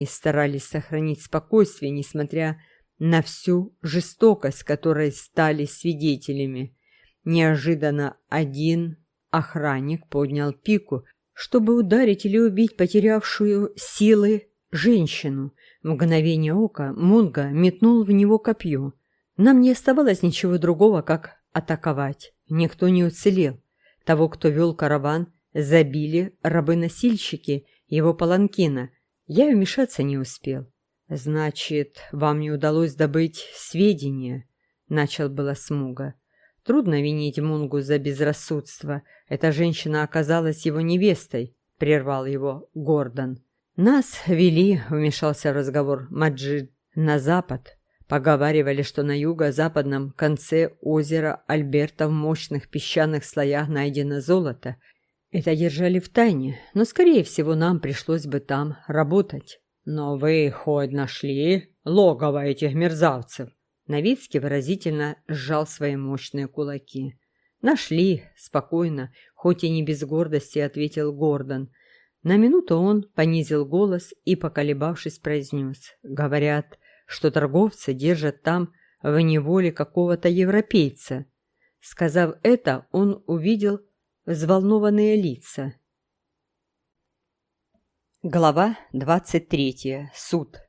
и старались сохранить спокойствие, несмотря на всю жестокость, которой стали свидетелями. Неожиданно один охранник поднял пику, чтобы ударить или убить потерявшую силы женщину. В мгновение ока Мунга метнул в него копье. Нам не оставалось ничего другого, как атаковать. Никто не уцелел. Того, кто вел караван, забили рабы-носильщики его паланкина. Я вмешаться не успел. «Значит, вам не удалось добыть сведения?» — начал было Смуга. «Трудно винить Мунгу за безрассудство. Эта женщина оказалась его невестой», — прервал его Гордон. «Нас вели», — вмешался в разговор Маджид, — «на запад. Поговаривали, что на юго-западном конце озера Альберта в мощных песчаных слоях найдено золото. Это держали в тайне, но, скорее всего, нам пришлось бы там работать». «Но вы хоть нашли логово этих мерзавцев?» Новицкий выразительно сжал свои мощные кулаки. «Нашли, спокойно, хоть и не без гордости», — ответил Гордон. На минуту он понизил голос и, поколебавшись, произнес. «Говорят, что торговцы держат там в неволе какого-то европейца». Сказав это, он увидел взволнованные лица. Глава 23. Суд.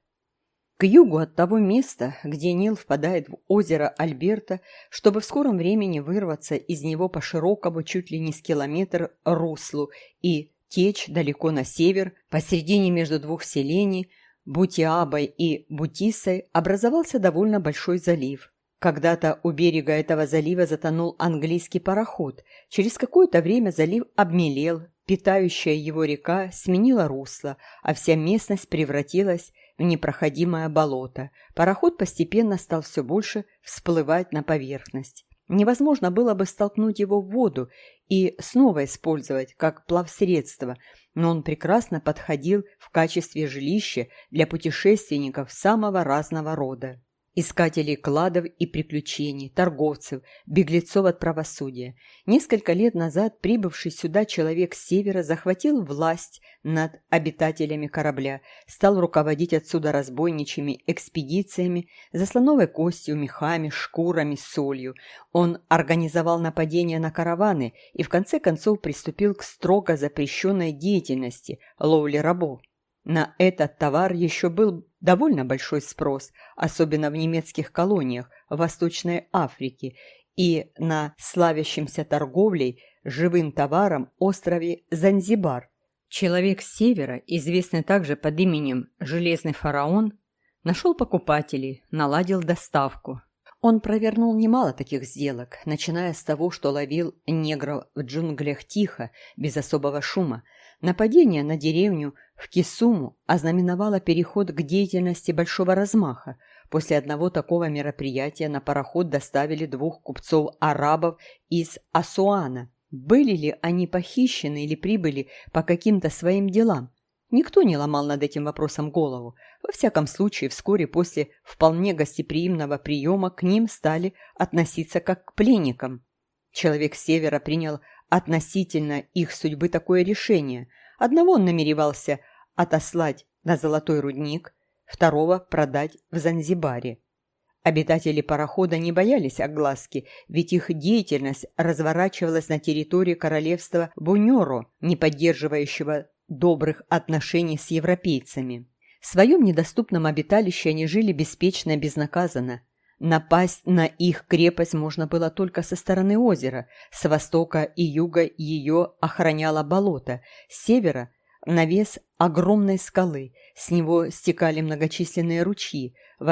К югу от того места, где Нил впадает в озеро Альберта, чтобы в скором времени вырваться из него по широкому чуть ли не с километр руслу и течь далеко на север, посередине между двух селений, Бутиабой и Бутисой, образовался довольно большой залив. Когда-то у берега этого залива затонул английский пароход. Через какое-то время залив обмелел, Питающая его река сменила русло, а вся местность превратилась в непроходимое болото. Пароход постепенно стал все больше всплывать на поверхность. Невозможно было бы столкнуть его в воду и снова использовать как плавсредство, но он прекрасно подходил в качестве жилища для путешественников самого разного рода искателей кладов и приключений, торговцев, беглецов от правосудия. Несколько лет назад прибывший сюда человек с севера захватил власть над обитателями корабля, стал руководить отсюда разбойничьими экспедициями за слоновой костью, мехами, шкурами, солью. Он организовал нападения на караваны и в конце концов приступил к строго запрещенной деятельности – ловле рабов. На этот товар еще был довольно большой спрос, особенно в немецких колониях в Восточной Африке и на славящемся торговлей живым товаром острове Занзибар. Человек с севера, известный также под именем Железный фараон, нашел покупателей, наладил доставку. Он провернул немало таких сделок, начиная с того, что ловил негров в джунглях тихо, без особого шума. Нападение на деревню в Кисуму ознаменовало переход к деятельности большого размаха. После одного такого мероприятия на пароход доставили двух купцов-арабов из Асуана. Были ли они похищены или прибыли по каким-то своим делам? Никто не ломал над этим вопросом голову. Во всяком случае, вскоре после вполне гостеприимного приема к ним стали относиться как к пленникам. Человек севера принял относительно их судьбы такое решение. Одного он намеревался отослать на золотой рудник, второго продать в Занзибаре. Обитатели парохода не боялись огласки, ведь их деятельность разворачивалась на территории королевства Буньоро, не поддерживающего добрых отношений с европейцами. В своем недоступном обиталище они жили беспечно и безнаказанно. Напасть на их крепость можно было только со стороны озера, с востока и юга ее охраняло болото, с севера – навес огромной скалы, с него стекали многочисленные ручьи, в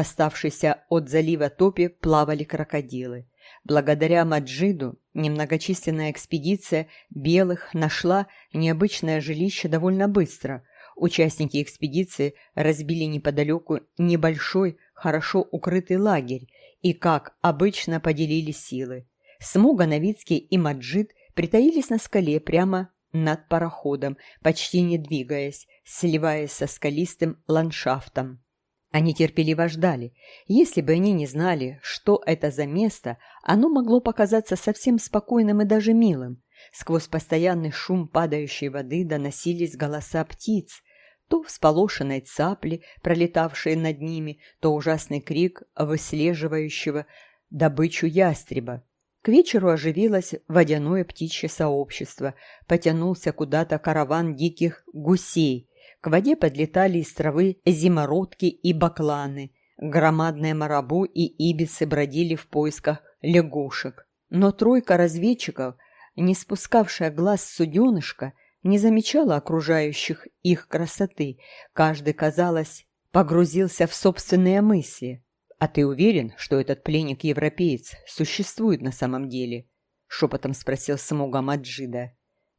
от залива топи плавали крокодилы. Благодаря Маджиду немногочисленная экспедиция белых нашла необычное жилище довольно быстро. Участники экспедиции разбили неподалеку небольшой, хорошо укрытый лагерь и, как обычно, поделили силы. Смуга, Новицкий и Маджид притаились на скале прямо над пароходом, почти не двигаясь, сливаясь со скалистым ландшафтом. Они терпеливо ждали. Если бы они не знали, что это за место, оно могло показаться совсем спокойным и даже милым. Сквозь постоянный шум падающей воды доносились голоса птиц. То всполошенной цапли, пролетавшие над ними, то ужасный крик выслеживающего добычу ястреба. К вечеру оживилось водяное птичье сообщество, потянулся куда-то караван диких гусей. К воде подлетали из травы зимородки и бакланы. Громадные марабу и ибисы бродили в поисках лягушек. Но тройка разведчиков, не спускавшая глаз суденышка, не замечала окружающих их красоты. Каждый, казалось, погрузился в собственные мысли. «А ты уверен, что этот пленник-европеец существует на самом деле?» — шепотом спросил Смуга Маджида.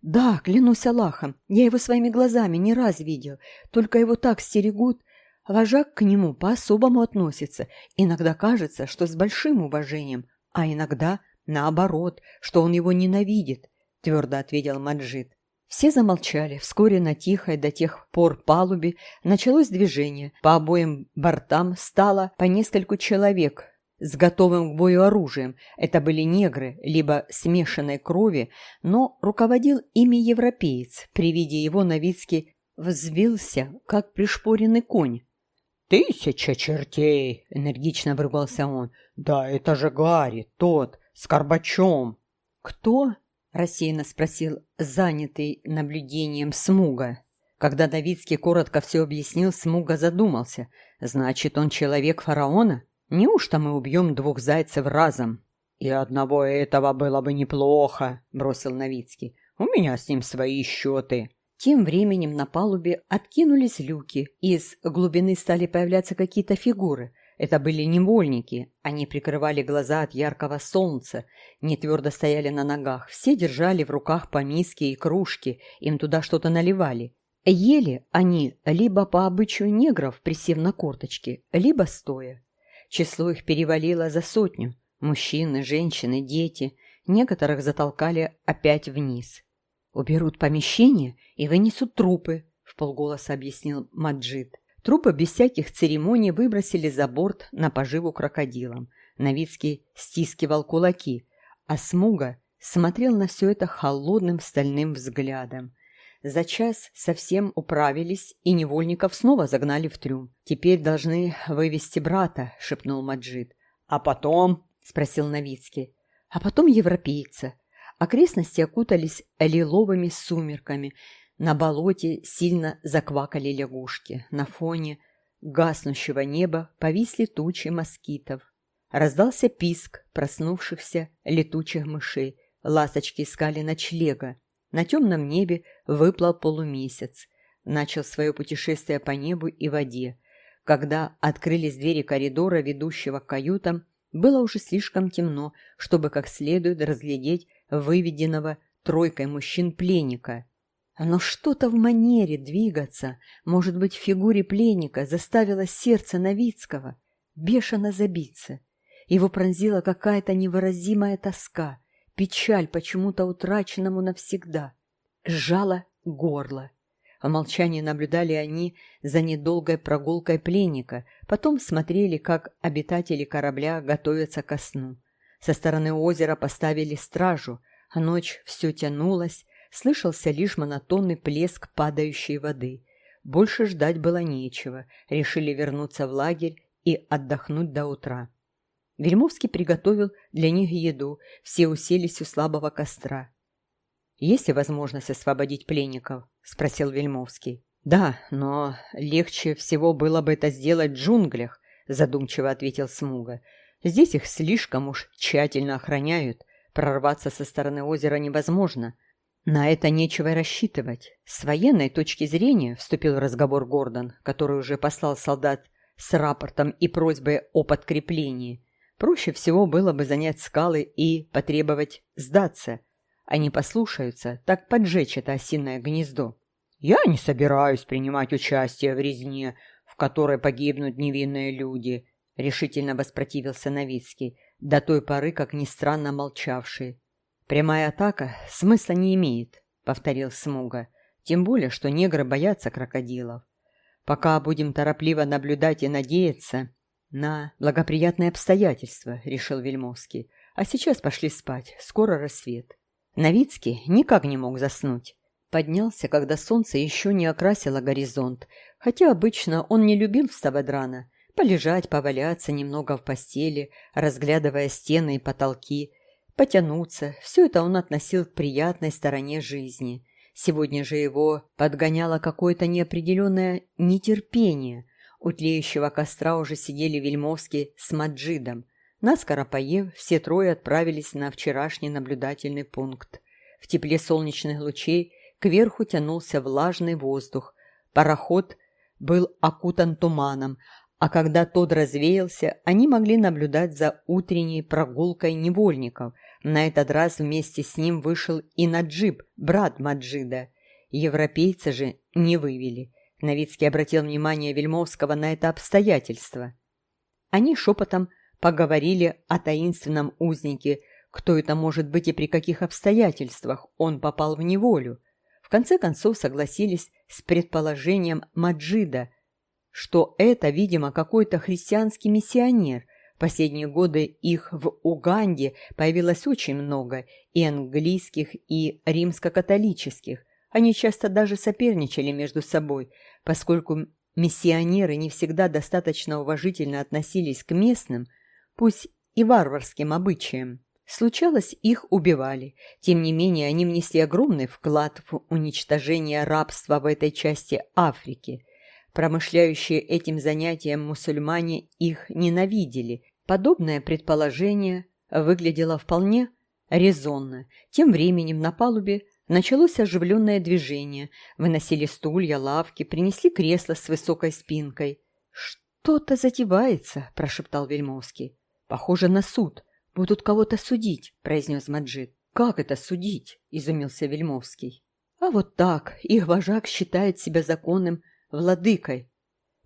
«Да, клянусь Аллахом, я его своими глазами не раз видел, только его так стерегут. Вожак к нему по-особому относится. Иногда кажется, что с большим уважением, а иногда, наоборот, что он его ненавидит», — твердо ответил Маджид. Все замолчали. Вскоре на тихой до тех пор палубе началось движение. По обоим бортам стало по нескольку человек с готовым к бою оружием. Это были негры, либо смешанной крови, но руководил ими европеец. При виде его Новицкий взвился, как пришпоренный конь. «Тысяча чертей!» — энергично выругался он. «Да это же Гарри, тот, с Горбачом!» «Кто?» — рассеянно спросил занятый наблюдением Смуга. Когда Давидский коротко все объяснил, Смуга задумался. «Значит, он человек фараона? Неужто мы убьем двух зайцев разом?» «И одного этого было бы неплохо», — бросил Новицкий. «У меня с ним свои счеты». Тем временем на палубе откинулись люки, из глубины стали появляться какие-то фигуры. Это были невольники. Они прикрывали глаза от яркого солнца, не твердо стояли на ногах. Все держали в руках по миске и кружки, им туда что-то наливали. Ели они либо по обычаю негров, присев на корточки, либо стоя. Число их перевалило за сотню. Мужчины, женщины, дети. Некоторых затолкали опять вниз. «Уберут помещение и вынесут трупы», — в полголоса объяснил Маджид. Трупы без всяких церемоний выбросили за борт на поживу крокодилам. Новицкий стискивал кулаки, а Смуга смотрел на все это холодным стальным взглядом. За час совсем управились, и невольников снова загнали в трюм. «Теперь должны вывести брата», — шепнул Маджид. «А потом?» — спросил Новицкий. «А потом европейца». Окрестности окутались лиловыми сумерками, на болоте сильно заквакали лягушки. На фоне гаснущего неба повисли тучи москитов. Раздался писк проснувшихся летучих мышей. Ласточки искали ночлега. На темном небе выплыл полумесяц. Начал свое путешествие по небу и воде. Когда открылись двери коридора, ведущего к каютам, было уже слишком темно, чтобы как следует разглядеть выведенного тройкой мужчин пленника. Но что-то в манере двигаться, может быть, в фигуре пленника, заставило сердце Новицкого бешено забиться. Его пронзила какая-то невыразимая тоска, печаль почему-то утраченному навсегда. Сжало горло. В молчании наблюдали они за недолгой прогулкой пленника, потом смотрели, как обитатели корабля готовятся ко сну. Со стороны озера поставили стражу, а ночь все тянулась, слышался лишь монотонный плеск падающей воды. Больше ждать было нечего, решили вернуться в лагерь и отдохнуть до утра. Вельмовский приготовил для них еду, все уселись у слабого костра. «Есть ли возможность освободить пленников?» – спросил Вельмовский. «Да, но легче всего было бы это сделать в джунглях», – задумчиво ответил Смуга. «Здесь их слишком уж тщательно охраняют. Прорваться со стороны озера невозможно. На это нечего рассчитывать. С военной точки зрения вступил в разговор Гордон, который уже послал солдат с рапортом и просьбой о подкреплении. Проще всего было бы занять скалы и потребовать сдаться. Они послушаются, так поджечь это осиное гнездо. «Я не собираюсь принимать участие в резне, в которой погибнут невинные люди», — решительно воспротивился Новицкий, до той поры, как ни странно молчавший. «Прямая атака смысла не имеет», — повторил Смуга. «Тем более, что негры боятся крокодилов. Пока будем торопливо наблюдать и надеяться на благоприятные обстоятельства», — решил Вельмовский. «А сейчас пошли спать. Скоро рассвет». Новицкий никак не мог заснуть. поднялся, когда солнце еще не окрасило горизонт, хотя обычно он не любил вставать рано. Полежать, поваляться немного в постели, разглядывая стены и потолки, потянуться – все это он относил к приятной стороне жизни. Сегодня же его подгоняло какое-то неопределенное нетерпение. У тлеющего костра уже сидели Вельмовский с Маджидом. Наскоро поев, все трое отправились на вчерашний наблюдательный пункт. В тепле солнечных лучей кверху тянулся влажный воздух. Пароход был окутан туманом, а когда тот развеялся, они могли наблюдать за утренней прогулкой невольников – на этот раз вместе с ним вышел и Наджиб, брат Маджида. Европейца же не вывели. Новицкий обратил внимание Вельмовского на это обстоятельство. Они шепотом поговорили о таинственном узнике, кто это может быть и при каких обстоятельствах он попал в неволю. В конце концов согласились с предположением Маджида, что это, видимо, какой-то христианский миссионер, Последние годы их в Уганде появилось очень много, и английских, и римско-католических. Они часто даже соперничали между собой, поскольку миссионеры не всегда достаточно уважительно относились к местным, пусть и варварским обычаям. Случалось, их убивали. Тем не менее, они внесли огромный вклад в уничтожение рабства в этой части Африки. Промышляющие этим занятием мусульмане их ненавидели Подобное предположение выглядело вполне резонно. Тем временем на палубе началось оживленное движение. Выносили стулья, лавки, принесли кресло с высокой спинкой. «Что-то затевается», – прошептал Вельмовский. «Похоже на суд. Будут кого-то судить», – произнес Маджид. «Как это судить?» – изумился Вельмовский. «А вот так. Их вожак считает себя законным владыкой».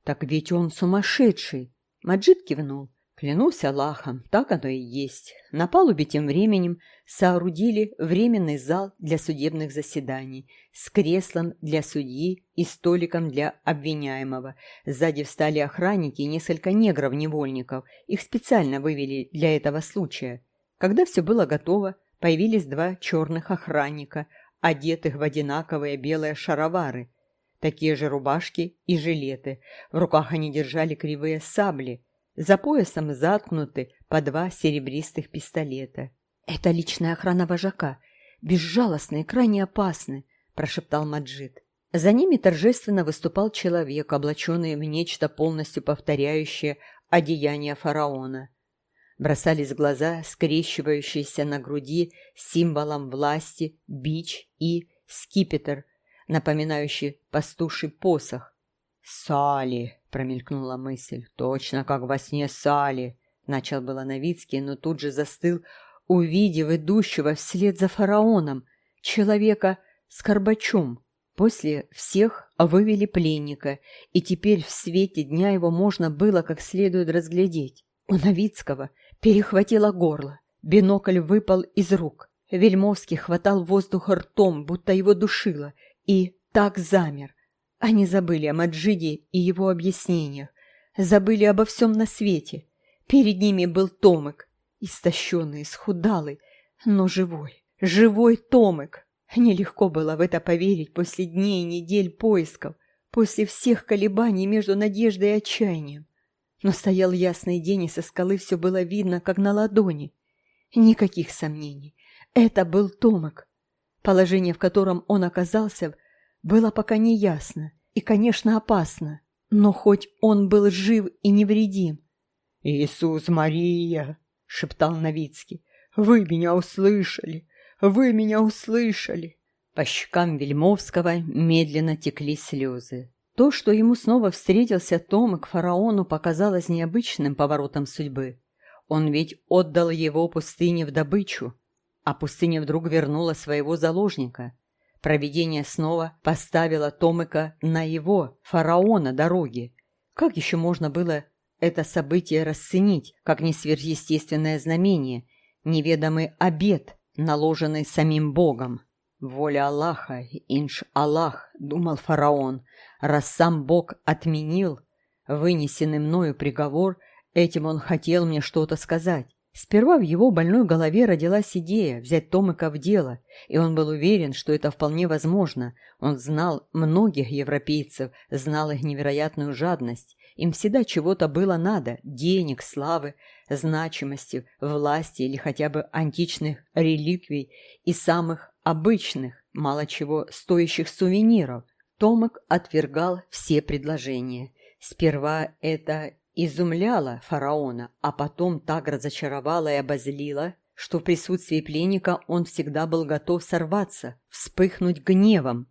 «Так ведь он сумасшедший!» Маджид кивнул. Клянусь Аллахом, так оно и есть. На палубе тем временем соорудили временный зал для судебных заседаний с креслом для судьи и столиком для обвиняемого. Сзади встали охранники и несколько негров-невольников. Их специально вывели для этого случая. Когда все было готово, появились два черных охранника, одетых в одинаковые белые шаровары, такие же рубашки и жилеты. В руках они держали кривые сабли – за поясом заткнуты по два серебристых пистолета. «Это личная охрана вожака. Безжалостны и крайне опасны», – прошептал Маджид. За ними торжественно выступал человек, облаченный в нечто полностью повторяющее одеяние фараона. Бросались глаза, скрещивающиеся на груди символом власти, бич и скипетр, напоминающий пастуший посох. «Сали!» промелькнула мысль. Точно как во сне Сали. Начал было Новицкий, но тут же застыл, увидев идущего вслед за фараоном, человека с горбачом. После всех вывели пленника, и теперь в свете дня его можно было как следует разглядеть. У Новицкого перехватило горло, бинокль выпал из рук. Вельмовский хватал воздух ртом, будто его душило, и так замер, они забыли о Маджиде и его объяснениях, забыли обо всем на свете. Перед ними был Томик, истощенный, исхудалый, но живой, живой Томик. Нелегко было в это поверить после дней и недель поисков, после всех колебаний между надеждой и отчаянием. Но стоял ясный день, и со скалы все было видно, как на ладони. Никаких сомнений. Это был Томик. Положение, в котором он оказался, было пока не ясно и, конечно, опасно, но хоть он был жив и невредим. «Иисус Мария!» — шептал Новицкий. «Вы меня услышали! Вы меня услышали!» По щекам Вельмовского медленно текли слезы. То, что ему снова встретился Том к фараону, показалось необычным поворотом судьбы. Он ведь отдал его пустыне в добычу, а пустыня вдруг вернула своего заложника. Провидение снова поставило Томыка на его, фараона, дороги. Как еще можно было это событие расценить, как не сверхъестественное знамение, неведомый обет, наложенный самим Богом? «Воля Аллаха, инш-Аллах», — думал фараон, — «раз сам Бог отменил вынесенный мною приговор, этим он хотел мне что-то сказать. Сперва в его больной голове родилась идея взять Томыка в дело, и он был уверен, что это вполне возможно. Он знал многих европейцев, знал их невероятную жадность. Им всегда чего-то было надо – денег, славы, значимости, власти или хотя бы античных реликвий и самых обычных, мало чего стоящих сувениров. Томик отвергал все предложения. Сперва это изумляло фараона, а потом так разочаровало и обозлило, что в присутствии пленника он всегда был готов сорваться, вспыхнуть гневом.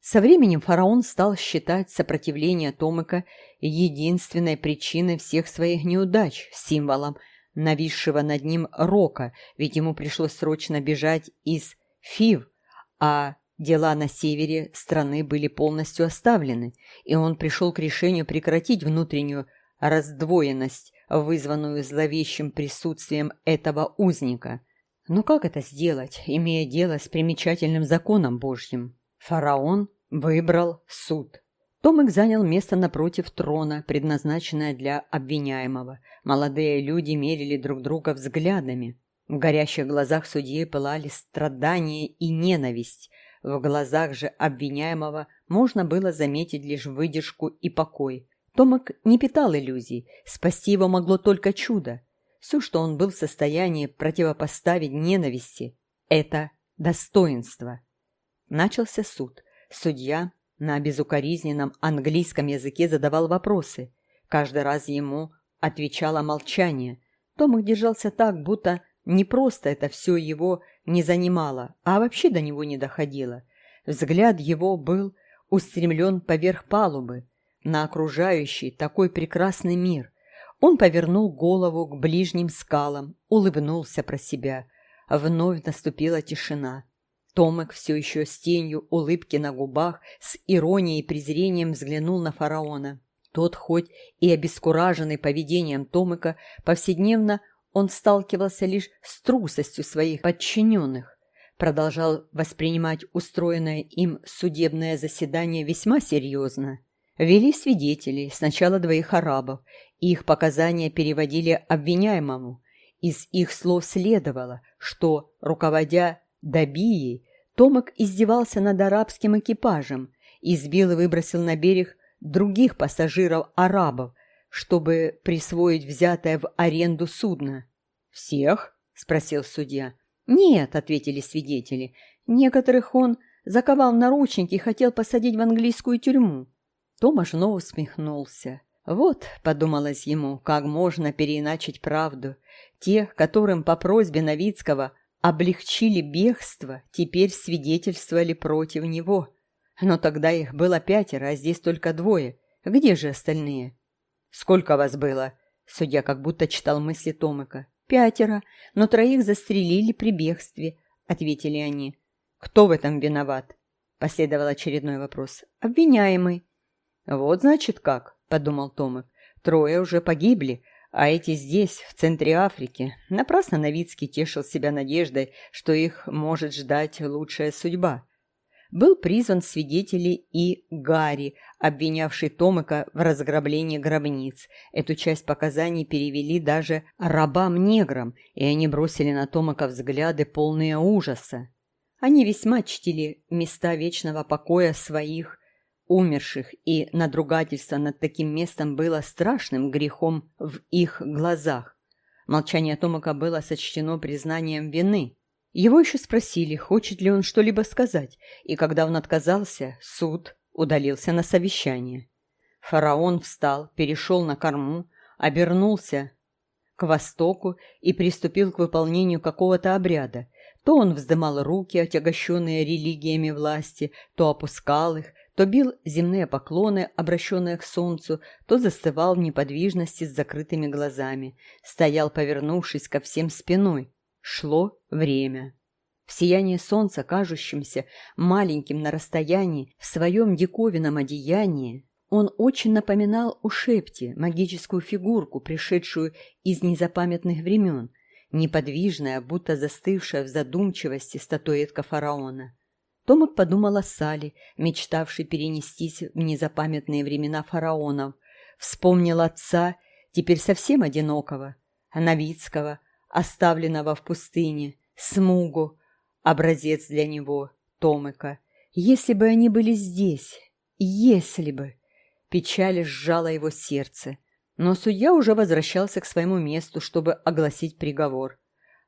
Со временем фараон стал считать сопротивление Томыка единственной причиной всех своих неудач, символом нависшего над ним рока, ведь ему пришлось срочно бежать из Фив, а дела на севере страны были полностью оставлены, и он пришел к решению прекратить внутреннюю раздвоенность, вызванную зловещим присутствием этого узника. Но как это сделать, имея дело с примечательным законом Божьим? Фараон выбрал суд. Томик занял место напротив трона, предназначенное для обвиняемого. Молодые люди мерили друг друга взглядами. В горящих глазах судьи пылали страдания и ненависть. В глазах же обвиняемого можно было заметить лишь выдержку и покой. Томак не питал иллюзий, спасти его могло только чудо. Все, что он был в состоянии противопоставить ненависти, это достоинство. Начался суд. Судья на безукоризненном английском языке задавал вопросы. Каждый раз ему отвечало молчание. Томик держался так, будто не просто это все его не занимало, а вообще до него не доходило. Взгляд его был устремлен поверх палубы, на окружающий такой прекрасный мир. Он повернул голову к ближним скалам, улыбнулся про себя. Вновь наступила тишина. Томик все еще с тенью улыбки на губах, с иронией и презрением взглянул на фараона. Тот, хоть и обескураженный поведением Томика, повседневно он сталкивался лишь с трусостью своих подчиненных, продолжал воспринимать устроенное им судебное заседание весьма серьезно. Вели свидетелей, сначала двоих арабов, их показания переводили обвиняемому. Из их слов следовало, что, руководя Добией, Томак издевался над арабским экипажем, избил и выбросил на берег других пассажиров-арабов, чтобы присвоить взятое в аренду судно. «Всех?» – спросил судья. «Нет», – ответили свидетели. «Некоторых он заковал наручники и хотел посадить в английскую тюрьму. Тома снова усмехнулся. Вот, подумалось ему, как можно переиначить правду. Те, которым по просьбе Новицкого облегчили бегство, теперь свидетельствовали против него. Но тогда их было пятеро, а здесь только двое. Где же остальные? «Сколько вас было?» Судья как будто читал мысли Томыка. «Пятеро, но троих застрелили при бегстве», — ответили они. «Кто в этом виноват?» Последовал очередной вопрос. «Обвиняемый». «Вот значит как», — подумал Томик. «Трое уже погибли, а эти здесь, в центре Африки. Напрасно Новицкий тешил себя надеждой, что их может ждать лучшая судьба. Был призван свидетелей и Гарри, обвинявший Томика в разграблении гробниц. Эту часть показаний перевели даже рабам-неграм, и они бросили на Томика взгляды, полные ужаса. Они весьма чтили места вечного покоя своих умерших, и надругательство над таким местом было страшным грехом в их глазах. Молчание Томака было сочтено признанием вины. Его еще спросили, хочет ли он что-либо сказать, и когда он отказался, суд удалился на совещание. Фараон встал, перешел на корму, обернулся к востоку и приступил к выполнению какого-то обряда. То он вздымал руки, отягощенные религиями власти, то опускал их, то бил земные поклоны, обращенные к солнцу, то застывал в неподвижности с закрытыми глазами, стоял, повернувшись ко всем спиной. Шло время. В сиянии солнца, кажущемся маленьким на расстоянии, в своем диковинном одеянии, он очень напоминал у Шепти магическую фигурку, пришедшую из незапамятных времен, неподвижная, будто застывшая в задумчивости статуэтка фараона. Томик подумал о мечтавшей перенестись в незапамятные времена фараонов. Вспомнил отца, теперь совсем одинокого, Новицкого, оставленного в пустыне, Смугу, образец для него, Томыка. Если бы они были здесь, если бы... Печаль сжала его сердце. Но судья уже возвращался к своему месту, чтобы огласить приговор.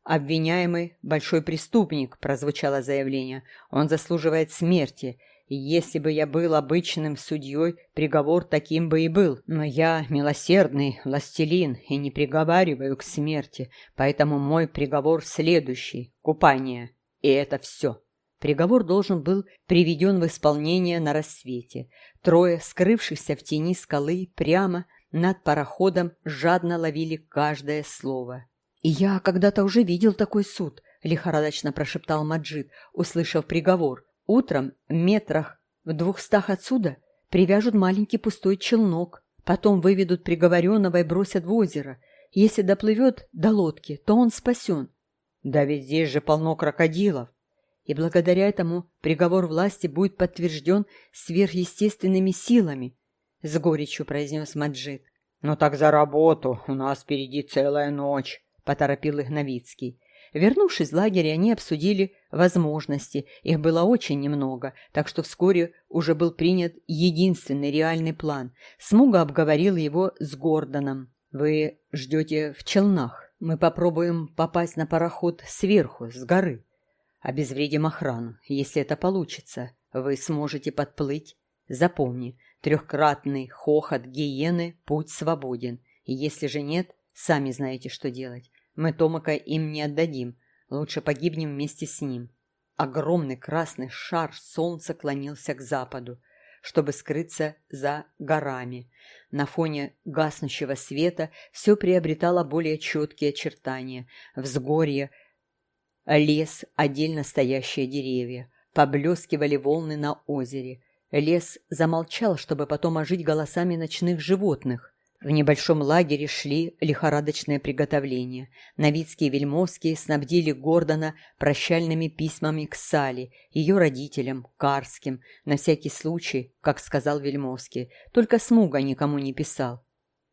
«Обвиняемый – большой преступник», – прозвучало заявление. «Он заслуживает смерти. Если бы я был обычным судьей, приговор таким бы и был. Но я милосердный властелин и не приговариваю к смерти, поэтому мой приговор следующий – купание. И это все». Приговор должен был приведен в исполнение на рассвете. Трое, скрывшихся в тени скалы, прямо над пароходом жадно ловили каждое слово. «И я когда-то уже видел такой суд», — лихорадочно прошептал Маджид, услышав приговор. «Утром, метрах в двухстах отсюда, привяжут маленький пустой челнок, потом выведут приговоренного и бросят в озеро. Если доплывет до лодки, то он спасен». «Да ведь здесь же полно крокодилов», и благодаря этому приговор власти будет подтвержден сверхъестественными силами», — с горечью произнес Маджид. «Ну так за работу, у нас впереди целая ночь», — поторопил их. Вернувшись в лагерь, они обсудили возможности. Их было очень немного, так что вскоре уже был принят единственный реальный план. Смуга обговорил его с Гордоном. «Вы ждете в челнах. Мы попробуем попасть на пароход сверху, с горы. Обезвредим охрану. Если это получится, вы сможете подплыть. Запомни, трехкратный хохот гиены, путь свободен. Если же нет, сами знаете, что делать. Мы Томака им не отдадим. Лучше погибнем вместе с ним. Огромный красный шар солнца клонился к западу, чтобы скрыться за горами. На фоне гаснущего света все приобретало более четкие очертания. Взгорье – Лес, отдельно стоящие деревья. Поблескивали волны на озере. Лес замолчал, чтобы потом ожить голосами ночных животных. В небольшом лагере шли лихорадочные приготовления. Новицкие и Вельмовские снабдили Гордона прощальными письмами к Сале, ее родителям, Карским, на всякий случай, как сказал Вельмовский. Только Смуга никому не писал.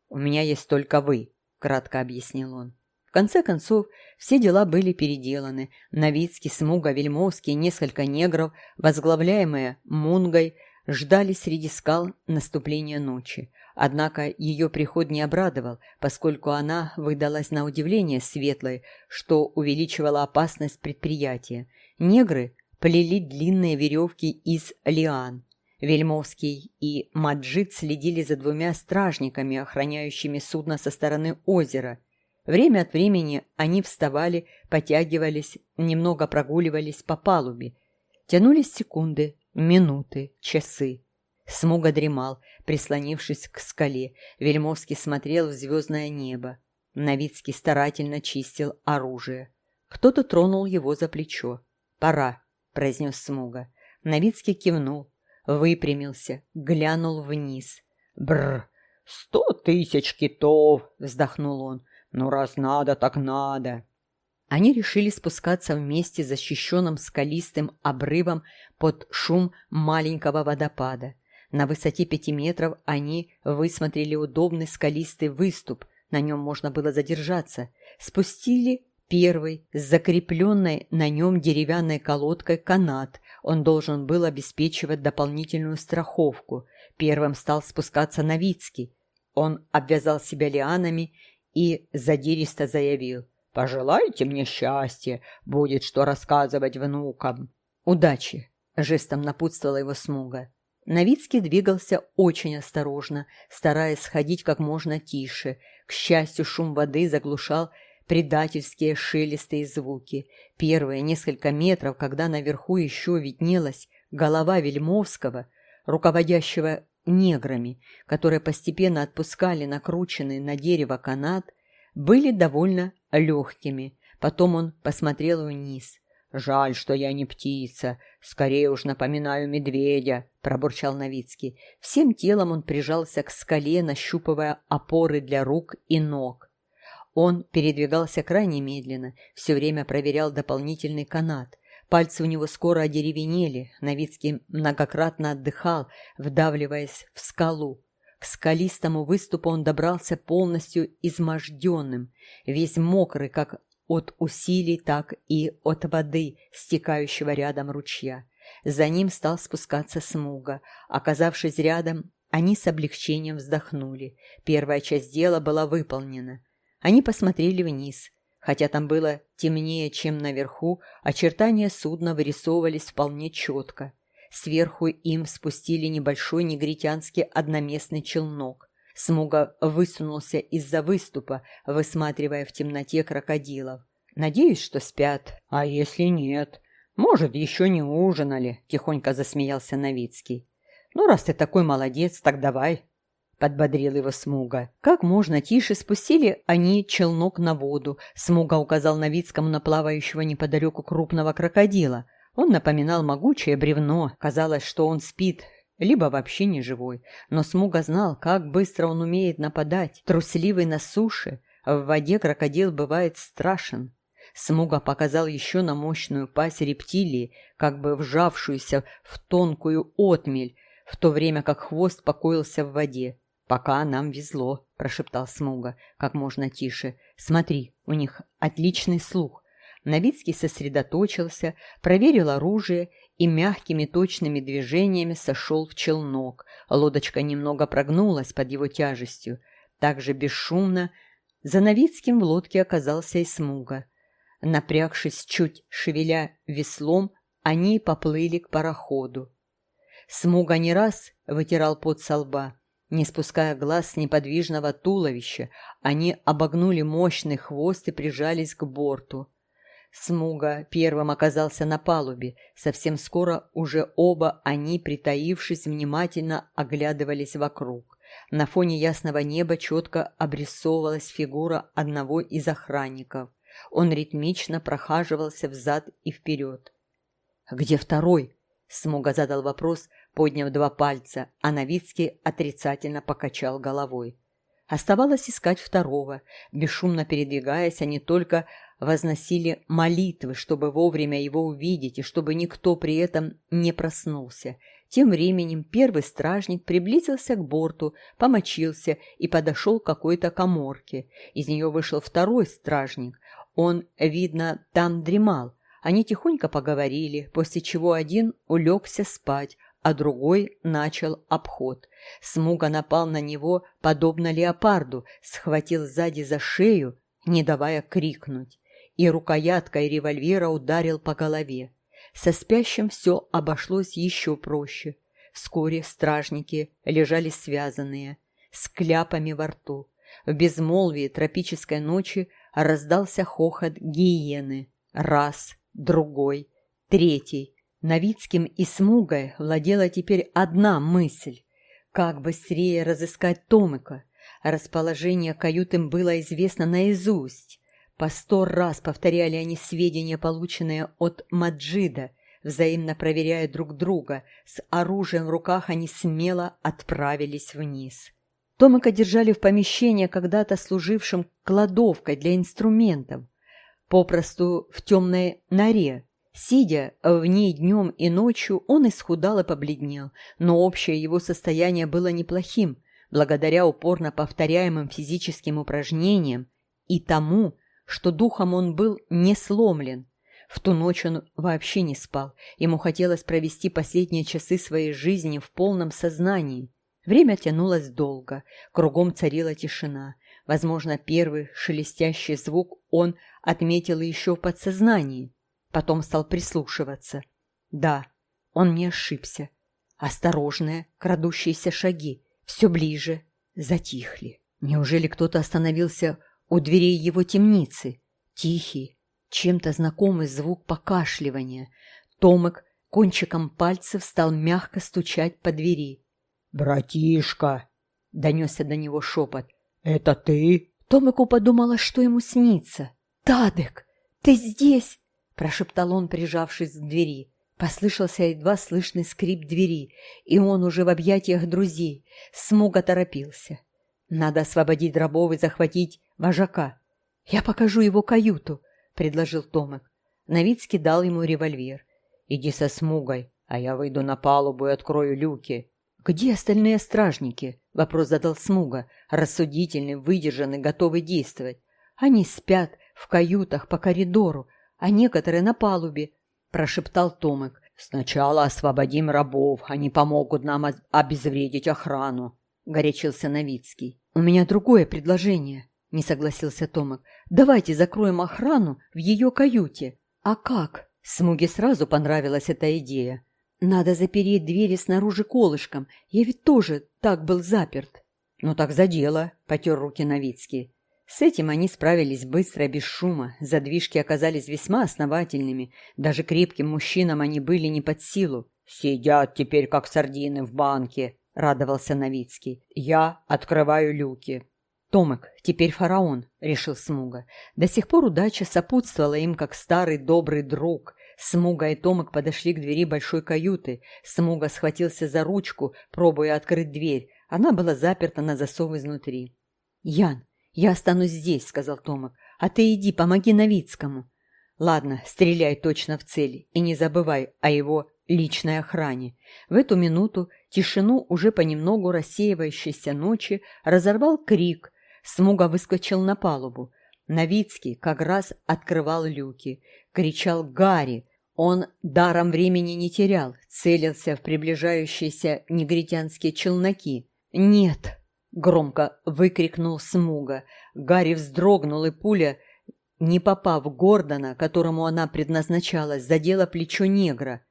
«У меня есть только вы», — кратко объяснил он. В конце концов, все дела были переделаны. Новицкий, Смуга, Вельмовский и несколько негров, возглавляемые Мунгой, ждали среди скал наступления ночи. Однако ее приход не обрадовал, поскольку она выдалась на удивление светлой, что увеличивало опасность предприятия. Негры плели длинные веревки из лиан. Вельмовский и Маджид следили за двумя стражниками, охраняющими судно со стороны озера – Время от времени они вставали, потягивались, немного прогуливались по палубе. Тянулись секунды, минуты, часы. Смуга дремал, прислонившись к скале. Вельмовский смотрел в звездное небо. Новицкий старательно чистил оружие. Кто-то тронул его за плечо. «Пора», — произнес Смуга. Новицкий кивнул, выпрямился, глянул вниз. «Бррр! Сто тысяч китов!» — вздохнул он. «Ну, раз надо, так надо!» Они решили спускаться вместе защищенным скалистым обрывом под шум маленького водопада. На высоте пяти метров они высмотрели удобный скалистый выступ, на нем можно было задержаться. Спустили первый с закрепленной на нем деревянной колодкой канат. Он должен был обеспечивать дополнительную страховку. Первым стал спускаться Новицкий. Он обвязал себя лианами и задиристо заявил. «Пожелайте мне счастья, будет что рассказывать внукам». «Удачи!» — жестом напутствовала его Смуга. Новицкий двигался очень осторожно, стараясь сходить как можно тише. К счастью, шум воды заглушал предательские шелестые звуки. Первые несколько метров, когда наверху еще виднелась голова Вельмовского, руководящего неграми, которые постепенно отпускали накрученный на дерево канат, были довольно легкими. Потом он посмотрел вниз. «Жаль, что я не птица. Скорее уж напоминаю медведя», — пробурчал Новицкий. Всем телом он прижался к скале, нащупывая опоры для рук и ног. Он передвигался крайне медленно, все время проверял дополнительный канат. Пальцы у него скоро одеревенели, Новицкий многократно отдыхал, вдавливаясь в скалу. К скалистому выступу он добрался полностью изможденным, весь мокрый, как от усилий, так и от воды, стекающего рядом ручья. За ним стал спускаться Смуга. Оказавшись рядом, они с облегчением вздохнули. Первая часть дела была выполнена. Они посмотрели вниз. Хотя там было темнее, чем наверху, очертания судна вырисовывались вполне четко. Сверху им спустили небольшой негритянский одноместный челнок. Смуга высунулся из-за выступа, высматривая в темноте крокодилов. «Надеюсь, что спят. А если нет? Может, еще не ужинали?» – тихонько засмеялся Новицкий. «Ну, раз ты такой молодец, так давай, подбодрил его Смуга. Как можно тише спустили они челнок на воду. Смуга указал Новицкому на плавающего неподалеку крупного крокодила. Он напоминал могучее бревно. Казалось, что он спит, либо вообще не живой. Но Смуга знал, как быстро он умеет нападать. Трусливый на суше. В воде крокодил бывает страшен. Смуга показал еще на мощную пасть рептилии, как бы вжавшуюся в тонкую отмель, в то время как хвост покоился в воде. «Пока нам везло», – прошептал Смуга, как можно тише. «Смотри, у них отличный слух». Новицкий сосредоточился, проверил оружие и мягкими точными движениями сошел в челнок. Лодочка немного прогнулась под его тяжестью. Также бесшумно за Новицким в лодке оказался и Смуга. Напрягшись чуть, шевеля веслом, они поплыли к пароходу. Смуга не раз вытирал пот со лба. Не спуская глаз с неподвижного туловища, они обогнули мощный хвост и прижались к борту. Смуга первым оказался на палубе. Совсем скоро уже оба они, притаившись, внимательно оглядывались вокруг. На фоне ясного неба четко обрисовывалась фигура одного из охранников. Он ритмично прохаживался взад и вперед. «Где второй?» Смуга задал вопрос, подняв два пальца, а Новицкий отрицательно покачал головой. Оставалось искать второго. Бесшумно передвигаясь, они только возносили молитвы, чтобы вовремя его увидеть и чтобы никто при этом не проснулся. Тем временем первый стражник приблизился к борту, помочился и подошел к какой-то коморке. Из нее вышел второй стражник. Он, видно, там дремал. Они тихонько поговорили, после чего один улегся спать, а другой начал обход. Смуга напал на него, подобно леопарду, схватил сзади за шею, не давая крикнуть, и рукояткой револьвера ударил по голове. Со спящим все обошлось еще проще. Вскоре стражники лежали связанные, с кляпами во рту. В безмолвии тропической ночи раздался хохот гиены. Раз, другой, третий. Новицким и Смугой владела теперь одна мысль – как быстрее разыскать Томыка. Расположение кают им было известно наизусть. По сто раз повторяли они сведения, полученные от Маджида, взаимно проверяя друг друга. С оружием в руках они смело отправились вниз. Томыка держали в помещении, когда-то служившем кладовкой для инструментов, попросту в темной норе, Сидя в ней днем и ночью, он исхудал и побледнел, но общее его состояние было неплохим, благодаря упорно повторяемым физическим упражнениям и тому, что духом он был не сломлен. В ту ночь он вообще не спал, ему хотелось провести последние часы своей жизни в полном сознании. Время тянулось долго, кругом царила тишина. Возможно, первый шелестящий звук он отметил еще в подсознании. Потом стал прислушиваться. Да, он не ошибся. Осторожные, крадущиеся шаги, все ближе, затихли. Неужели кто-то остановился у дверей его темницы? Тихий, чем-то знакомый звук покашливания. Томик кончиком пальцев стал мягко стучать по двери. «Братишка!» — донесся до него шепот. «Это ты?» Томику подумала, что ему снится. «Тадек, ты здесь!» прошептал он, прижавшись к двери. Послышался едва слышный скрип двери, и он уже в объятиях друзей. Смуга торопился. Надо освободить рабов и захватить вожака. «Я покажу его каюту», — предложил Томик. Новицкий дал ему револьвер. «Иди со Смугой, а я выйду на палубу и открою люки». «Где остальные стражники?» — вопрос задал Смуга, рассудительный, выдержанный, готовый действовать. «Они спят, в каютах по коридору, а некоторые на палубе», – прошептал Томик. «Сначала освободим рабов, они помогут нам обезвредить охрану», – горячился Новицкий. «У меня другое предложение», – не согласился Томик. «Давайте закроем охрану в ее каюте». «А как?» Смуге сразу понравилась эта идея. «Надо запереть двери снаружи колышком. Я ведь тоже так был заперт». «Ну так за дело», — потер руки Новицкий. С этим они справились быстро, без шума. Задвижки оказались весьма основательными. Даже крепким мужчинам они были не под силу. «Сидят теперь, как сардины в банке», — радовался Новицкий. «Я открываю люки». «Томик, теперь фараон», — решил Смуга. До сих пор удача сопутствовала им, как старый добрый друг. Смуга и Томик подошли к двери большой каюты. Смуга схватился за ручку, пробуя открыть дверь. Она была заперта на засов изнутри. «Ян, я останусь здесь», — сказал Томик. «А ты иди, помоги Новицкому». «Ладно, стреляй точно в цель и не забывай о его личной охране». В эту минуту тишину уже понемногу рассеивающейся ночи разорвал крик. Смуга выскочил на палубу. Новицкий как раз открывал люки. Кричал Гарри. Он даром времени не терял, целился в приближающиеся негритянские челноки. «Нет!» — громко выкрикнул Смуга. Гарри вздрогнул, и пуля, не попав Гордона, которому она предназначалась, задела плечо негра.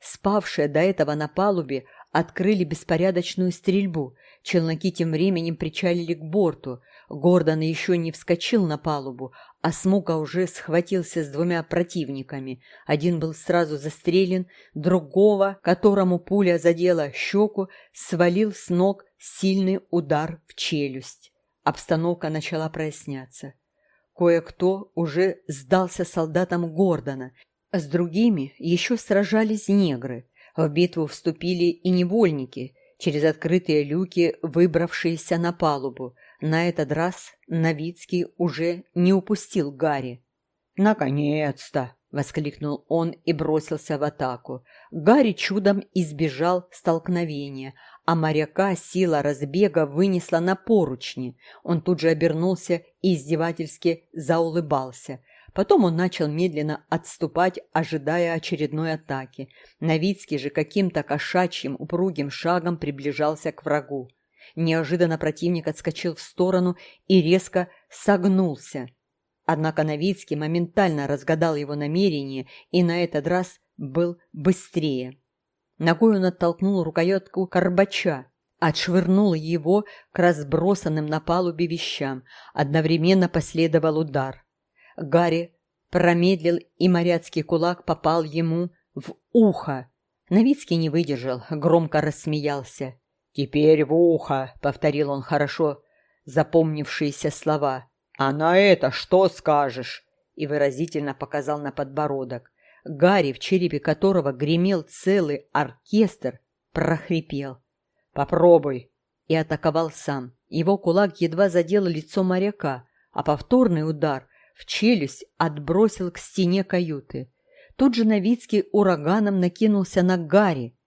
Спавшие до этого на палубе открыли беспорядочную стрельбу. Челноки тем временем причалили к борту. Гордон еще не вскочил на палубу, а Смуга уже схватился с двумя противниками. Один был сразу застрелен, другого, которому пуля задела щеку, свалил с ног сильный удар в челюсть. Обстановка начала проясняться. Кое-кто уже сдался солдатам Гордона, с другими еще сражались негры. В битву вступили и невольники, через открытые люки выбравшиеся на палубу. На этот раз Новицкий уже не упустил Гарри. «Наконец-то!» — воскликнул он и бросился в атаку. Гарри чудом избежал столкновения, а моряка сила разбега вынесла на поручни. Он тут же обернулся и издевательски заулыбался. Потом он начал медленно отступать, ожидая очередной атаки. Новицкий же каким-то кошачьим упругим шагом приближался к врагу. Неожиданно противник отскочил в сторону и резко согнулся. Однако Новицкий моментально разгадал его намерение и на этот раз был быстрее. Ногой он оттолкнул рукоятку Карбача, отшвырнул его к разбросанным на палубе вещам. Одновременно последовал удар. Гарри промедлил, и моряцкий кулак попал ему в ухо. Новицкий не выдержал, громко рассмеялся. «Теперь в ухо», — повторил он хорошо запомнившиеся слова. «А на это что скажешь?» и выразительно показал на подбородок. Гарри, в черепе которого гремел целый оркестр, прохрипел. «Попробуй!» и атаковал сам. Его кулак едва задел лицо моряка, а повторный удар в челюсть отбросил к стене каюты. Тут же Новицкий ураганом накинулся на Гарри,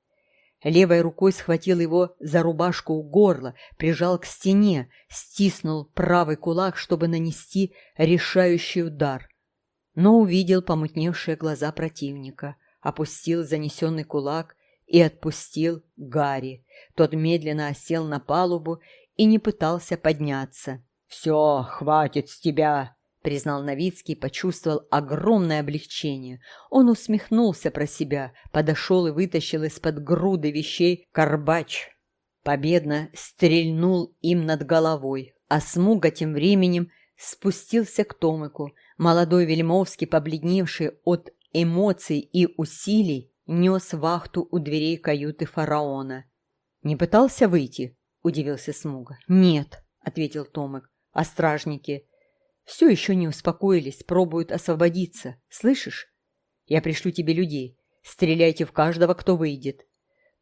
Левой рукой схватил его за рубашку у горла, прижал к стене, стиснул правый кулак, чтобы нанести решающий удар. Но увидел помутневшие глаза противника, опустил занесенный кулак и отпустил Гарри. Тот медленно осел на палубу и не пытался подняться. «Все, хватит с тебя!» — признал Новицкий, почувствовал огромное облегчение. Он усмехнулся про себя, подошел и вытащил из-под груды вещей карбач. Победно стрельнул им над головой, а Смуга тем временем спустился к Томику. Молодой Вельмовский, побледневший от эмоций и усилий, нес вахту у дверей каюты фараона. «Не пытался выйти?» — удивился Смуга. «Нет», — ответил Томик. «А стражники?» Все еще не успокоились, пробуют освободиться. Слышишь? Я пришлю тебе людей. Стреляйте в каждого, кто выйдет.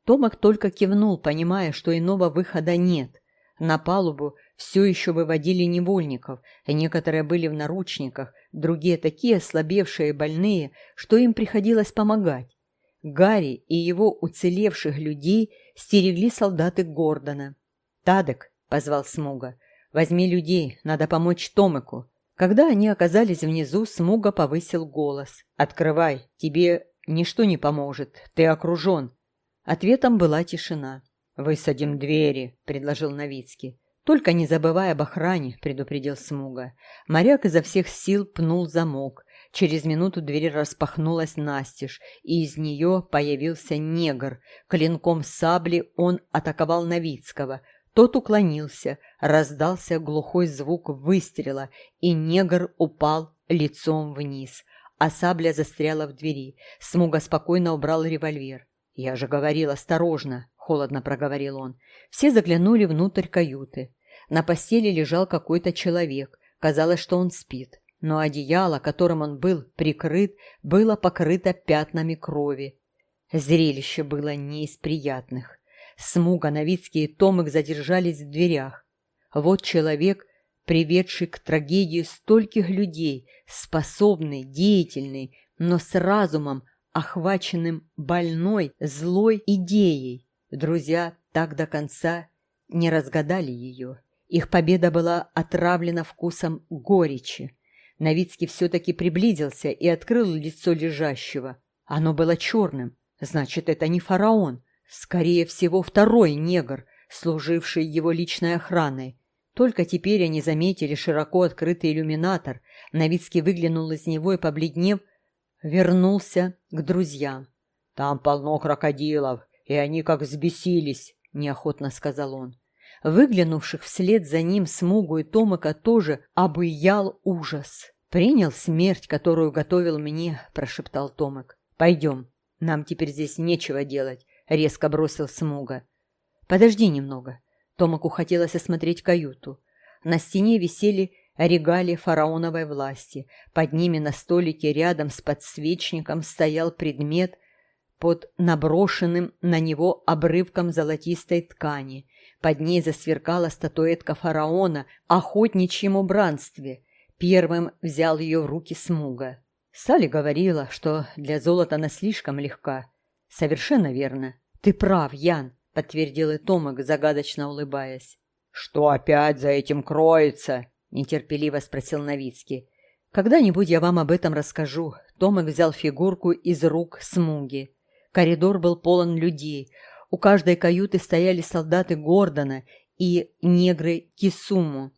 Томак только кивнул, понимая, что иного выхода нет. На палубу все еще выводили невольников, некоторые были в наручниках, другие такие ослабевшие и больные, что им приходилось помогать. Гарри и его уцелевших людей стерегли солдаты Гордона. «Тадек», — позвал Смуга, — «возьми людей, надо помочь Томику. Когда они оказались внизу, Смуга повысил голос. «Открывай, тебе ничто не поможет, ты окружен». Ответом была тишина. «Высадим двери», — предложил Новицкий. «Только не забывай об охране», — предупредил Смуга. Моряк изо всех сил пнул замок. Через минуту дверь распахнулась настежь, и из нее появился негр. Клинком сабли он атаковал Новицкого. Тот уклонился, раздался глухой звук выстрела, и негр упал лицом вниз, а сабля застряла в двери. Смуга спокойно убрал револьвер. «Я же говорил, осторожно!» — холодно проговорил он. Все заглянули внутрь каюты. На постели лежал какой-то человек. Казалось, что он спит но одеяло, которым он был прикрыт, было покрыто пятнами крови. Зрелище было не из приятных. Смуга, Новицкий и Томик задержались в дверях. Вот человек, приведший к трагедии стольких людей, способный, деятельный, но с разумом, охваченным больной, злой идеей. Друзья так до конца не разгадали ее. Их победа была отравлена вкусом горечи. Новицкий все-таки приблизился и открыл лицо лежащего. Оно было черным. Значит, это не фараон. Скорее всего, второй негр, служивший его личной охраной. Только теперь они заметили широко открытый иллюминатор. Новицкий выглянул из него и, побледнев, вернулся к друзьям. «Там полно крокодилов, и они как взбесились», — неохотно сказал он. Выглянувших вслед за ним Смугу и Томака тоже обуял ужас. «Принял смерть, которую готовил мне», — прошептал Томак. «Пойдем, нам теперь здесь нечего делать», — резко бросил Смуга. «Подожди немного». Томаку хотелось осмотреть каюту. На стене висели регалии фараоновой власти. Под ними на столике рядом с подсвечником стоял предмет под наброшенным на него обрывком золотистой ткани. Под ней засверкала статуэтка фараона охотничьем убранстве. Первым взял ее в руки Смуга. Салли говорила, что для золота она слишком легка. Совершенно верно. Ты прав, Ян, подтвердил и Томик, загадочно улыбаясь. Что опять за этим кроется? нетерпеливо спросил Новицкий. Когда-нибудь я вам об этом расскажу. Томик взял фигурку из рук Смуги. Коридор был полон людей. У каждой каюты стояли солдаты Гордона и негры Кисуму.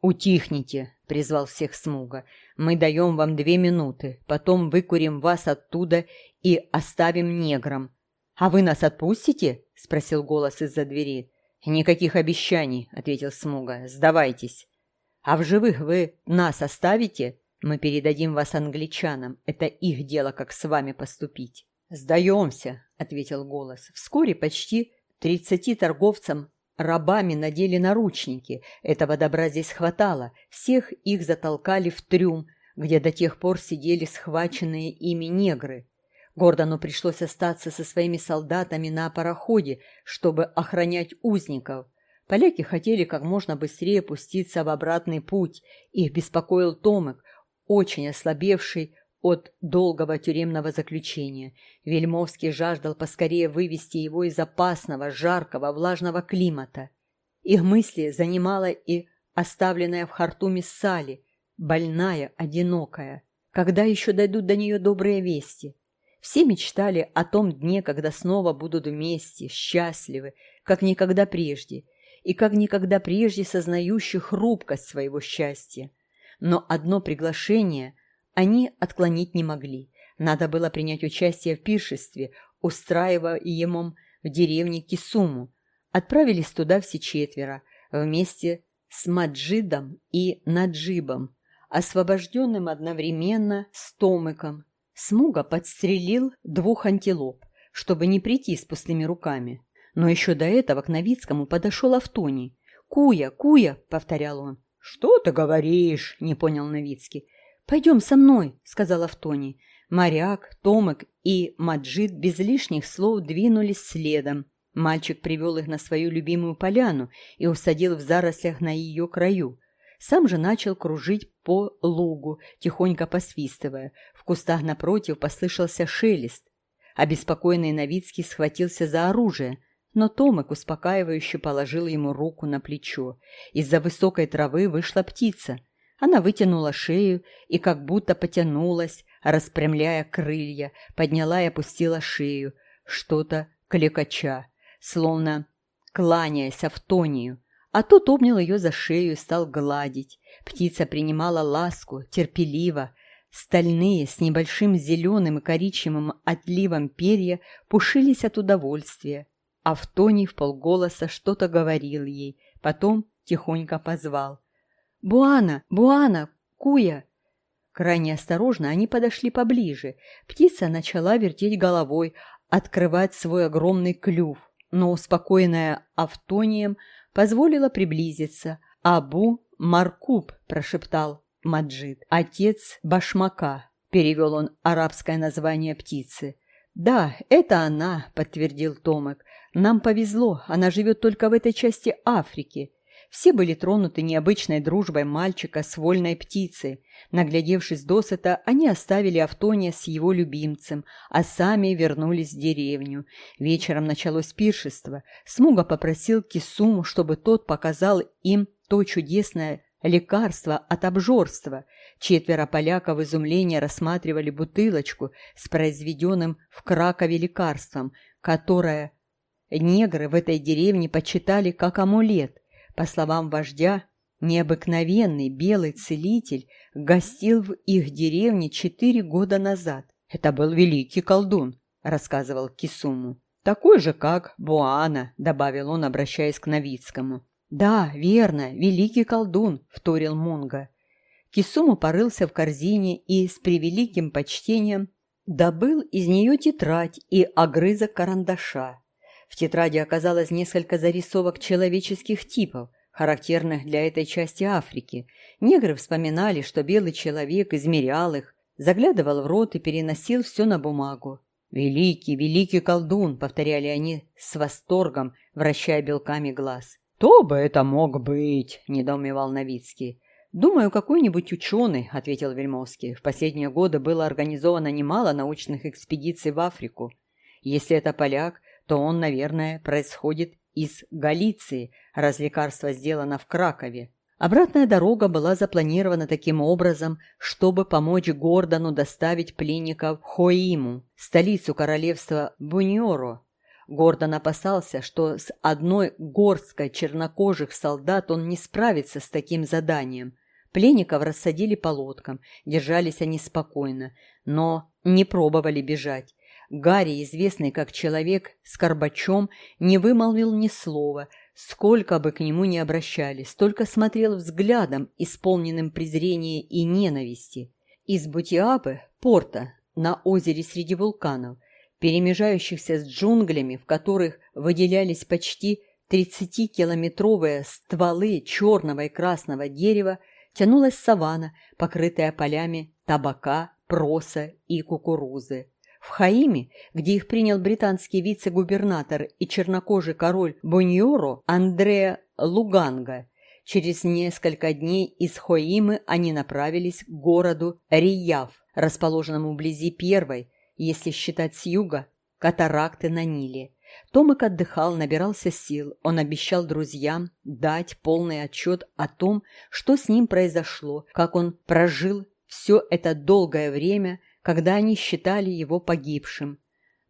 «Утихните», — призвал всех Смуга. «Мы даем вам две минуты, потом выкурим вас оттуда и оставим неграм». «А вы нас отпустите?» — спросил голос из-за двери. «Никаких обещаний», — ответил Смуга. «Сдавайтесь». «А в живых вы нас оставите? Мы передадим вас англичанам. Это их дело, как с вами поступить». «Сдаемся», — ответил голос. Вскоре почти тридцати торговцам рабами надели наручники. Этого добра здесь хватало. Всех их затолкали в трюм, где до тех пор сидели схваченные ими негры. Гордону пришлось остаться со своими солдатами на пароходе, чтобы охранять узников. Поляки хотели как можно быстрее пуститься в обратный путь. Их беспокоил Томек, очень ослабевший от долгого тюремного заключения. Вельмовский жаждал поскорее вывести его из опасного, жаркого, влажного климата. Их мысли занимала и оставленная в Хартуме Сали, больная, одинокая. Когда еще дойдут до нее добрые вести? Все мечтали о том дне, когда снова будут вместе, счастливы, как никогда прежде, и как никогда прежде сознающие хрупкость своего счастья. Но одно приглашение – они отклонить не могли. Надо было принять участие в пиршестве, устраиваемом в деревне Кисуму. Отправились туда все четверо, вместе с Маджидом и Наджибом, освобожденным одновременно с Томыком. Смуга подстрелил двух антилоп, чтобы не прийти с пустыми руками. Но еще до этого к Новицкому подошел Автоний. «Куя, Куя!» — повторял он. «Что ты говоришь?» — не понял Новицкий. «Пойдем со мной», — сказал Автоний. Моряк, Томек и Маджид без лишних слов двинулись следом. Мальчик привел их на свою любимую поляну и усадил в зарослях на ее краю. Сам же начал кружить по лугу, тихонько посвистывая. В кустах напротив послышался шелест. Обеспокоенный Новицкий схватился за оружие, но Томек успокаивающе положил ему руку на плечо. Из-за высокой травы вышла птица — Она вытянула шею и как будто потянулась, распрямляя крылья, подняла и опустила шею, что-то клекоча, словно кланяясь Автонию, а тот обнял ее за шею и стал гладить. Птица принимала ласку, терпеливо. Стальные, с небольшим зеленым и коричневым отливом перья пушились от удовольствия. Автоний в полголоса что-то говорил ей, потом тихонько позвал. «Буана! Буана! Куя!» Крайне осторожно они подошли поближе. Птица начала вертеть головой, открывать свой огромный клюв, но, успокоенная Автонием, позволила приблизиться. «Абу Маркуб», – прошептал Маджид, – «отец башмака», – перевел он арабское название птицы. «Да, это она», – подтвердил Томек. «Нам повезло, она живет только в этой части Африки. Все были тронуты необычной дружбой мальчика с вольной птицей. Наглядевшись досыта, они оставили Автония с его любимцем, а сами вернулись в деревню. Вечером началось пиршество. Смуга попросил Кисуму, чтобы тот показал им то чудесное лекарство от обжорства. Четверо поляков в изумлении рассматривали бутылочку с произведенным в Кракове лекарством, которое негры в этой деревне почитали как амулет. По словам вождя, необыкновенный белый целитель гостил в их деревне четыре года назад. «Это был великий колдун», — рассказывал Кисуму. «Такой же, как Буана», — добавил он, обращаясь к Новицкому. «Да, верно, великий колдун», — вторил Мунга. Кисуму порылся в корзине и с превеликим почтением добыл из нее тетрадь и огрызок карандаша. В тетради оказалось несколько зарисовок человеческих типов, характерных для этой части Африки. Негры вспоминали, что белый человек измерял их, заглядывал в рот и переносил все на бумагу. «Великий, великий колдун!» — повторяли они с восторгом, вращая белками глаз. «Кто бы это мог быть?» — недоумевал Новицкий. «Думаю, какой-нибудь ученый», — ответил Вельмовский. «В последние годы было организовано немало научных экспедиций в Африку. Если это поляк, то он, наверное, происходит из Галиции, раз лекарство сделано в Кракове. Обратная дорога была запланирована таким образом, чтобы помочь Гордону доставить пленников в Хоиму, столицу королевства Буньоро. Гордон опасался, что с одной горсткой чернокожих солдат он не справится с таким заданием. Пленников рассадили по лодкам, держались они спокойно, но не пробовали бежать. Гарри, известный как человек с Горбачом, не вымолвил ни слова, сколько бы к нему ни обращались, только смотрел взглядом, исполненным презрения и ненависти. Из Бутиапы, порта, на озере среди вулканов, перемежающихся с джунглями, в которых выделялись почти 30-километровые стволы черного и красного дерева, тянулась саванна, покрытая полями табака, проса и кукурузы. В Хаиме, где их принял британский вице-губернатор и чернокожий король Боньоро Андреа Луганга, через несколько дней из Хоимы они направились к городу Рияв, расположенному вблизи первой, если считать с юга, катаракты на Ниле. Томик отдыхал, набирался сил. Он обещал друзьям дать полный отчет о том, что с ним произошло, как он прожил все это долгое время – когда они считали его погибшим.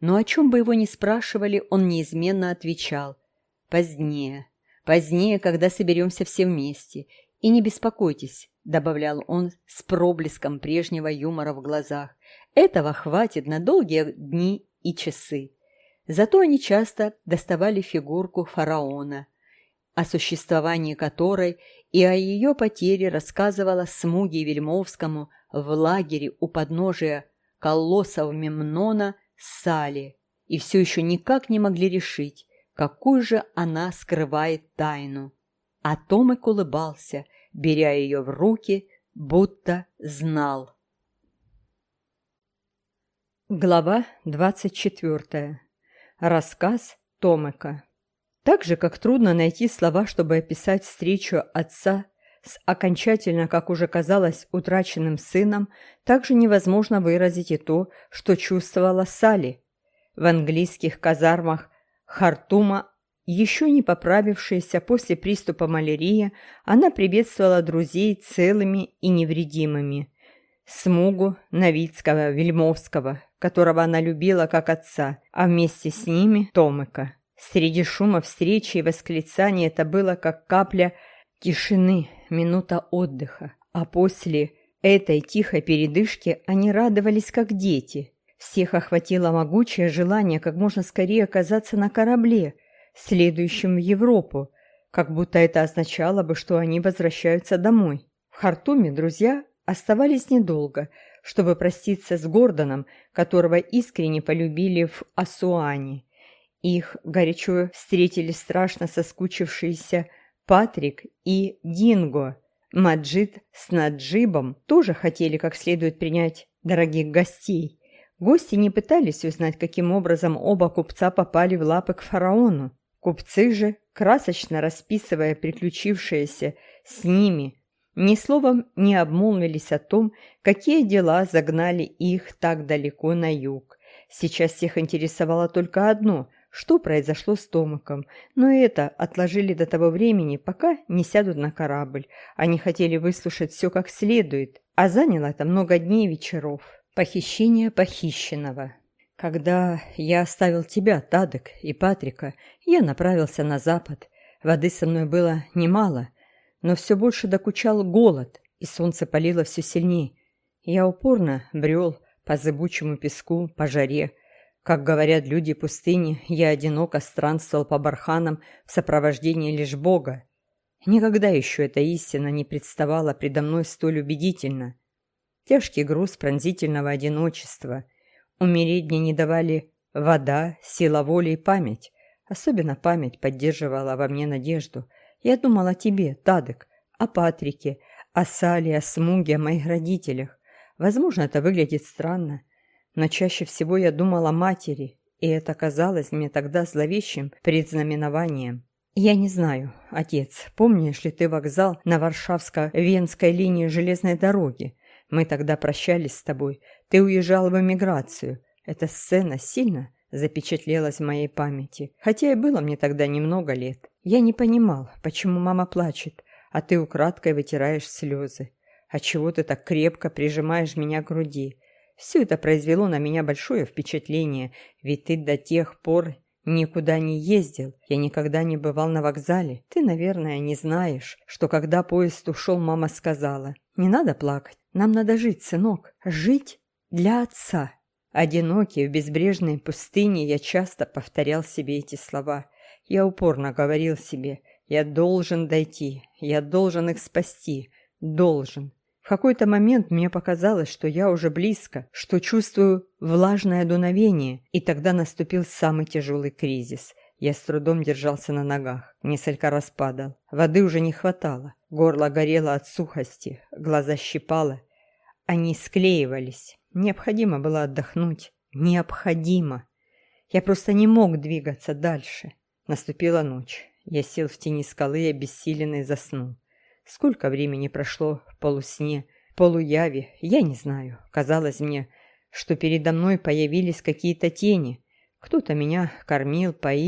Но о чем бы его ни спрашивали, он неизменно отвечал «Позднее, позднее, когда соберемся все вместе. И не беспокойтесь», — добавлял он с проблеском прежнего юмора в глазах, «этого хватит на долгие дни и часы». Зато они часто доставали фигурку фараона, о существовании которой и о ее потере рассказывала Смуге Вельмовскому в лагере у подножия колоссов Мемнона Сали, и все еще никак не могли решить, какую же она скрывает тайну. А Том и улыбался, беря ее в руки, будто знал. Глава двадцать четвертая. Рассказ Томека. Так же, как трудно найти слова, чтобы описать встречу отца с окончательно, как уже казалось, утраченным сыном, также невозможно выразить и то, что чувствовала Салли. В английских казармах Хартума Еще не поправившаяся после приступа малярии, она приветствовала друзей целыми и невредимыми. Смугу, Новицкого, Вельмовского, которого она любила как отца, а вместе с ними Томыка. Среди шума встречи и восклицаний это было как капля тишины, минута отдыха. А после этой тихой передышки они радовались как дети. Всех охватило могучее желание как можно скорее оказаться на корабле, следующем в Европу, как будто это означало бы, что они возвращаются домой. В Хартуме друзья оставались недолго, чтобы проститься с Гордоном, которого искренне полюбили в Асуане. Их горячо встретили страшно соскучившиеся Патрик и Динго. Маджид с Наджибом тоже хотели как следует принять дорогих гостей. Гости не пытались узнать, каким образом оба купца попали в лапы к фараону. Купцы же, красочно расписывая приключившееся с ними, ни словом не обмолвились о том, какие дела загнали их так далеко на юг. Сейчас всех интересовало только одно – что произошло с Томиком, но это отложили до того времени, пока не сядут на корабль. Они хотели выслушать все как следует, а заняло это много дней и вечеров. Похищение похищенного. Когда я оставил тебя, Тадек и Патрика, я направился на запад. Воды со мной было немало, но все больше докучал голод, и солнце палило все сильнее. Я упорно брел по зыбучему песку, по жаре, как говорят люди пустыни, я одиноко странствовал по барханам в сопровождении лишь Бога. Никогда еще эта истина не представала предо мной столь убедительно. Тяжкий груз пронзительного одиночества. Умереть мне не давали вода, сила воли и память. Особенно память поддерживала во мне надежду. Я думал о тебе, Тадек, о Патрике, о Сале, о Смуге, о моих родителях. Возможно, это выглядит странно, но чаще всего я думала о матери, и это казалось мне тогда зловещим предзнаменованием. «Я не знаю, отец, помнишь ли ты вокзал на Варшавско-Венской линии железной дороги? Мы тогда прощались с тобой. Ты уезжал в эмиграцию. Эта сцена сильно запечатлелась в моей памяти, хотя и было мне тогда немного лет. Я не понимал, почему мама плачет, а ты украдкой вытираешь слезы. А чего ты так крепко прижимаешь меня к груди? Все это произвело на меня большое впечатление, ведь ты до тех пор никуда не ездил, я никогда не бывал на вокзале. Ты, наверное, не знаешь, что когда поезд ушел, мама сказала, «Не надо плакать, нам надо жить, сынок, жить для отца». Одинокий в безбрежной пустыне я часто повторял себе эти слова. Я упорно говорил себе, я должен дойти, я должен их спасти, должен. В какой-то момент мне показалось, что я уже близко, что чувствую влажное дуновение, и тогда наступил самый тяжелый кризис. Я с трудом держался на ногах, несколько раз падал. Воды уже не хватало, горло горело от сухости, глаза щипало. Они склеивались. Необходимо было отдохнуть. Необходимо. Я просто не мог двигаться дальше. Наступила ночь. Я сел в тени скалы и обессиленный заснул. Сколько времени прошло в полусне, полуяве, я не знаю. Казалось мне, что передо мной появились какие-то тени. Кто-то меня кормил, поил,